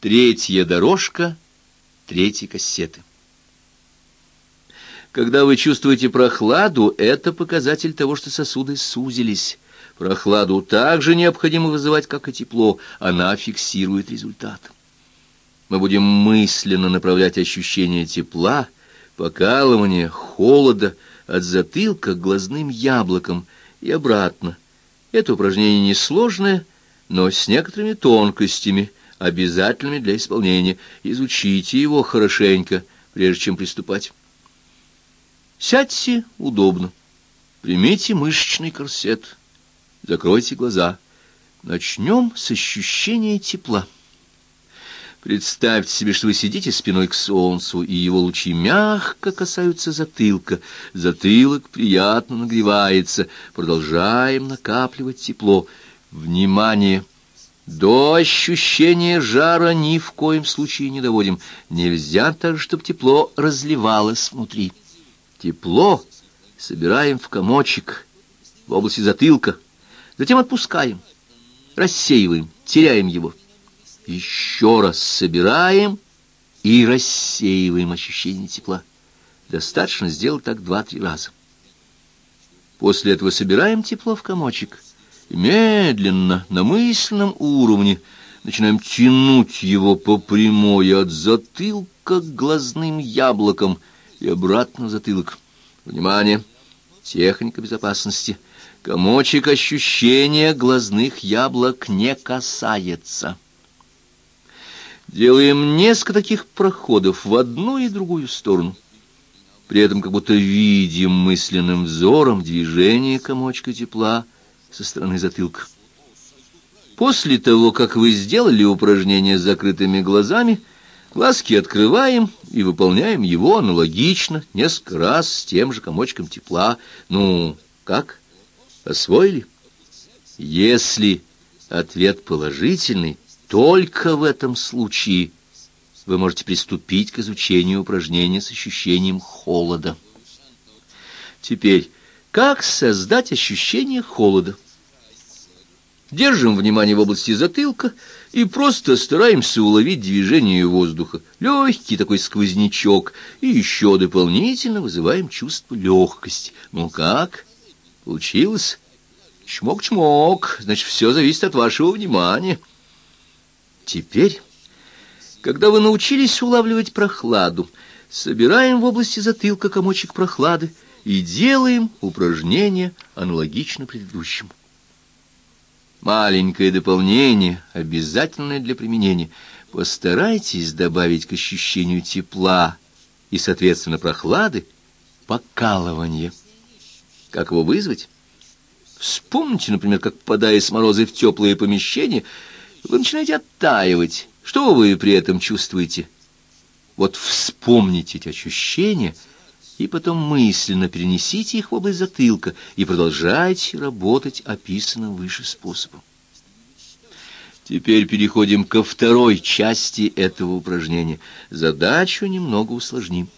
Третья дорожка третьей кассеты. Когда вы чувствуете прохладу, это показатель того, что сосуды сузились. Прохладу также необходимо вызывать, как и тепло. Она фиксирует результат. Мы будем мысленно направлять ощущение тепла, покалывания, холода от затылка к глазным яблокам и обратно. Это упражнение несложное, но с некоторыми тонкостями, обязательными для исполнения. Изучите его хорошенько, прежде чем приступать. Сядьте удобно. Примите мышечный корсет. Закройте глаза. Начнем с ощущения тепла. Представьте себе, что вы сидите спиной к солнцу, и его лучи мягко касаются затылка. Затылок приятно нагревается. Продолжаем накапливать тепло. Внимание! До ощущения жара ни в коем случае не доводим. Нельзя так, чтобы тепло разливалось внутри. Тепло собираем в комочек в области затылка, затем отпускаем, рассеиваем, теряем его. Еще раз собираем и рассеиваем ощущение тепла. Достаточно сделать так два-три раза. После этого собираем тепло в комочек медленно, на мысленном уровне, начинаем тянуть его по прямой от затылка к глазным яблокам и обратно в затылок. Внимание! Техника безопасности. Комочек ощущения глазных яблок не касается. Делаем несколько таких проходов в одну и другую сторону. При этом как будто видим мысленным взором движение комочка тепла со стороны затылка. После того, как вы сделали упражнение с закрытыми глазами, глазки открываем и выполняем его аналогично, несколько раз с тем же комочком тепла. Ну, как? Освоили? Если ответ положительный, только в этом случае вы можете приступить к изучению упражнения с ощущением холода. Теперь, как создать ощущение холода? Держим внимание в области затылка и просто стараемся уловить движение воздуха. Легкий такой сквознячок. И еще дополнительно вызываем чувство легкости. Ну как? Получилось? Чмок-чмок. Значит, все зависит от вашего внимания. Теперь, когда вы научились улавливать прохладу, собираем в области затылка комочек прохлады и делаем упражнение аналогично предыдущему. Маленькое дополнение, обязательное для применения. Постарайтесь добавить к ощущению тепла и, соответственно, прохлады покалывание. Как его вызвать? Вспомните, например, как, попадая с мороза в теплое помещение, вы начинаете оттаивать. Что вы при этом чувствуете? Вот вспомните эти ощущения и потом мысленно перенесите их в область затылка и продолжайте работать описанным выше способом. Теперь переходим ко второй части этого упражнения. Задачу немного усложним.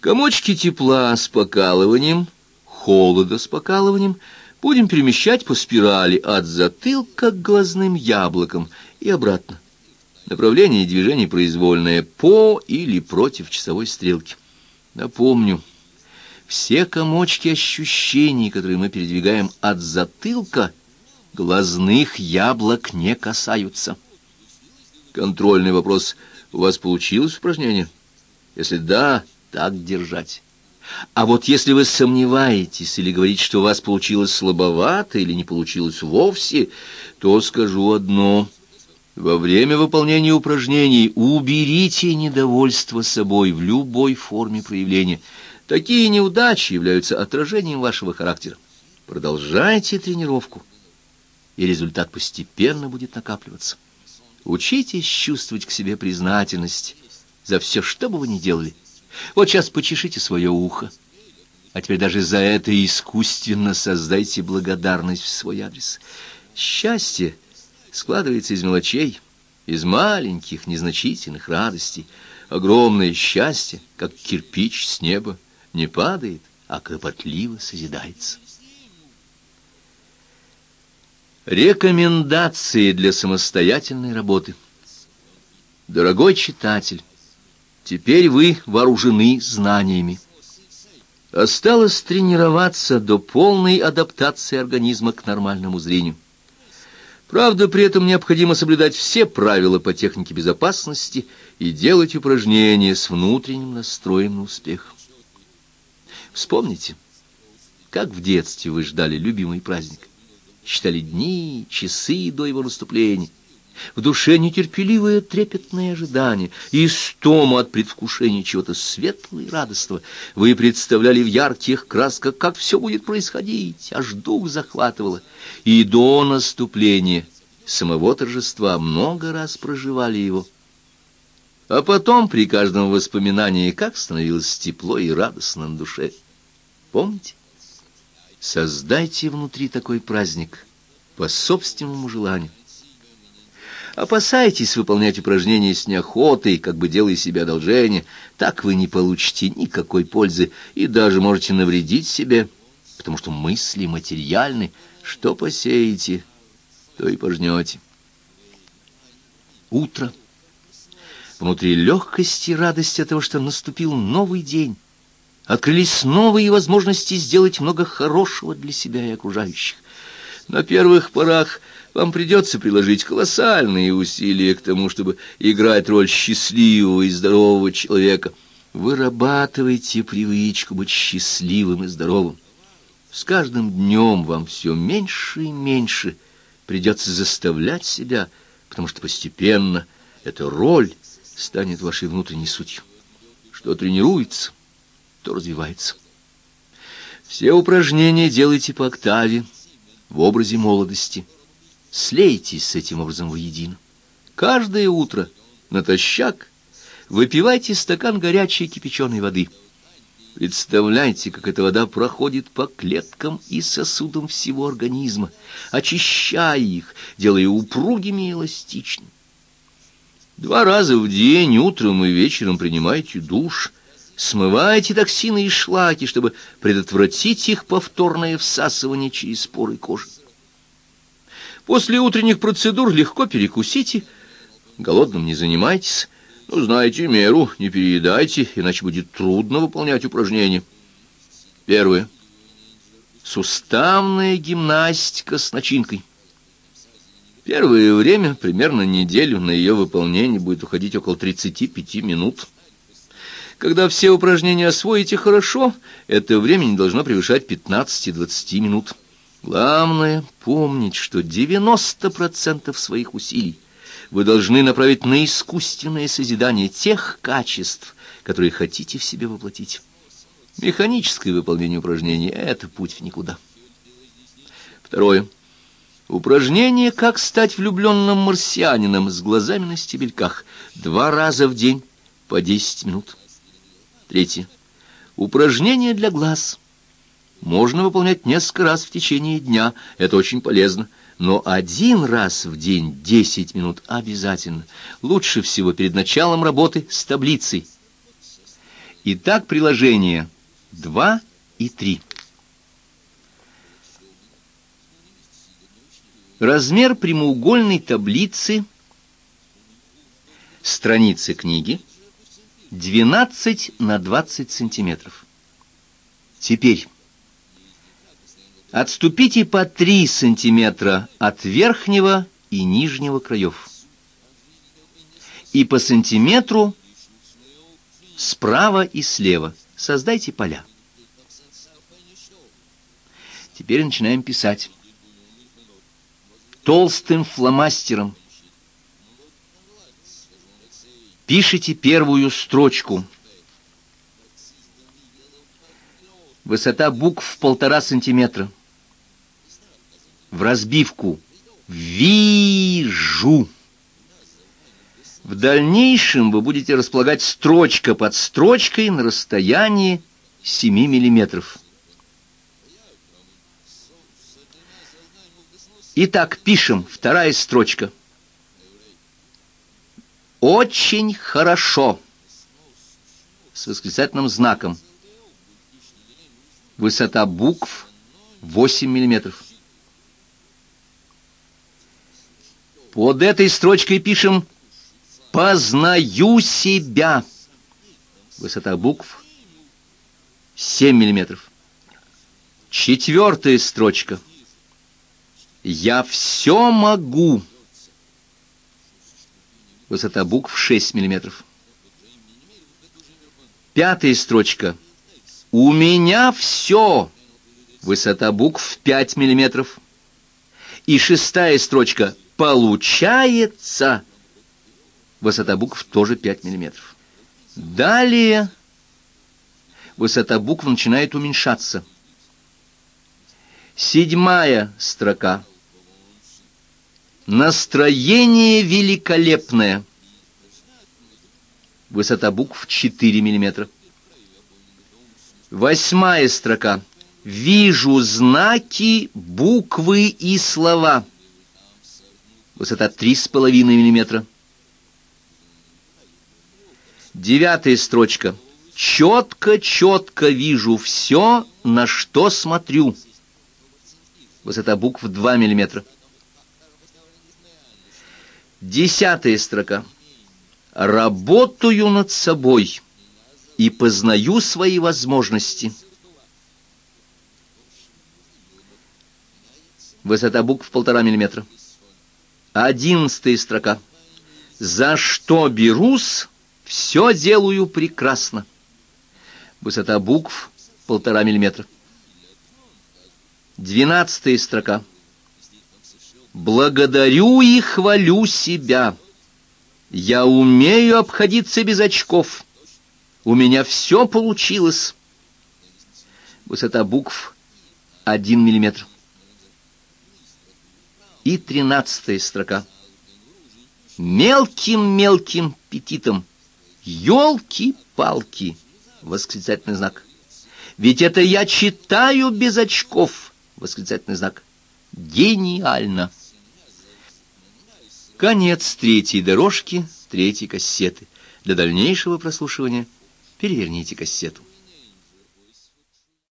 Комочки тепла с покалыванием, холода с покалыванием – будем перемещать по спирали от затылка к глазным яблокам и обратно. Направление движения произвольное по или против часовой стрелки. Напомню, все комочки ощущений, которые мы передвигаем от затылка, глазных яблок не касаются. Контрольный вопрос. У вас получилось упражнение? Если да, так держать. А вот если вы сомневаетесь или говорите, что у вас получилось слабовато или не получилось вовсе, то скажу одно. Во время выполнения упражнений уберите недовольство собой в любой форме проявления. Такие неудачи являются отражением вашего характера. Продолжайте тренировку, и результат постепенно будет накапливаться. Учитесь чувствовать к себе признательность за все, что бы вы ни делали. Вот сейчас почешите свое ухо. А теперь даже за это искусственно создайте благодарность в свой адрес. Счастье складывается из мелочей, из маленьких, незначительных радостей. Огромное счастье, как кирпич с неба, не падает, а кропотливо созидается. Рекомендации для самостоятельной работы. Дорогой читатель, теперь вы вооружены знаниями. Осталось тренироваться до полной адаптации организма к нормальному зрению. Правда, при этом необходимо соблюдать все правила по технике безопасности и делать упражнения с внутренним настроем на успех. Вспомните, как в детстве вы ждали любимый праздник. Считали дни, часы до его наступления. В душе нетерпеливое трепетное ожидание стома от предвкушения чего-то светлого и радостного. Вы представляли в ярких красках, как все будет происходить, аж дух захватывало. И до наступления самого торжества много раз проживали его. А потом при каждом воспоминании как становилось тепло и радостно на душе. Помните? Создайте внутри такой праздник по собственному желанию. Опасайтесь выполнять упражнения с неохотой, как бы делая себе одолжение. Так вы не получите никакой пользы и даже можете навредить себе, потому что мысли материальны. Что посеете, то и пожнете. Утро. Внутри легкости и радости от того, что наступил новый день открылись новые возможности сделать много хорошего для себя и окружающих. На первых порах вам придется приложить колоссальные усилия к тому, чтобы играть роль счастливого и здорового человека. Вырабатывайте привычку быть счастливым и здоровым. С каждым днем вам все меньше и меньше придется заставлять себя, потому что постепенно эта роль станет вашей внутренней сутью. Что тренируется — то развивается. Все упражнения делайте по октаве, в образе молодости. Слейтесь с этим образом воедино. Каждое утро натощак выпивайте стакан горячей кипяченой воды. Представляйте, как эта вода проходит по клеткам и сосудам всего организма, очищая их, делая упругими и эластичными. Два раза в день, утром и вечером принимайте душ – Смывайте токсины и шлаки, чтобы предотвратить их повторное всасывание через поры кожи. После утренних процедур легко перекусите, голодным не занимайтесь, но знайте меру, не переедайте, иначе будет трудно выполнять упражнения. Первое. Суставная гимнастика с начинкой. Первое время, примерно неделю, на ее выполнение будет уходить около 35 минут. Когда все упражнения освоите хорошо, это время не должно превышать 15-20 минут. Главное помнить, что 90% своих усилий вы должны направить на искусственное созидание тех качеств, которые хотите в себе воплотить. Механическое выполнение упражнений — это путь в никуда. Второе. Упражнение «Как стать влюбленным марсианином» с глазами на стебельках. Два раза в день по 10 минут. Третье. Упражнения для глаз. Можно выполнять несколько раз в течение дня, это очень полезно. Но один раз в день 10 минут обязательно. Лучше всего перед началом работы с таблицей. Итак, приложения 2 и 3. Размер прямоугольной таблицы страницы книги 12 на 20 сантиметров. Теперь отступите по 3 сантиметра от верхнего и нижнего краев. И по сантиметру справа и слева создайте поля. Теперь начинаем писать. Толстым фломастером Пишите первую строчку. Высота букв полтора сантиметра. В разбивку. Вижу. В дальнейшем вы будете располагать строчка под строчкой на расстоянии 7 миллиметров. Итак, пишем вторая строчка. Очень хорошо. С восклицательным знаком. Высота букв 8 миллиметров. Под этой строчкой пишем Познаю себя. Высота букв 7 миллиметров. Четвертая строчка. Я все могу. Высота букв 6 миллиметров. Пятая строчка. У меня все. Высота букв 5 миллиметров. И шестая строчка. Получается. Высота букв тоже 5 миллиметров. Далее высота букв начинает уменьшаться. Седьмая строка. Настроение великолепное. Высота букв 4 миллиметра. Восьмая строка. Вижу знаки, буквы и слова. Высота 3,5 миллиметра. Девятая строчка. Четко-четко вижу все, на что смотрю. Высота букв 2 миллиметра. Десятая строка. Работаю над собой и познаю свои возможности. Высота букв полтора миллиметра. Одиннадцатая строка. За что берусь, все делаю прекрасно. Высота букв полтора миллиметра. Двенадцатая строка. Благодарю и хвалю себя. Я умею обходиться без очков. У меня все получилось. Высота букв один миллиметр. И тринадцатая строка. Мелким-мелким петитом. Ёлки-палки! Восклицательный знак. Ведь это я читаю без очков. Восклицательный знак. Гениально! Конец третьей дорожки, третьей кассеты. Для дальнейшего прослушивания переверните кассету.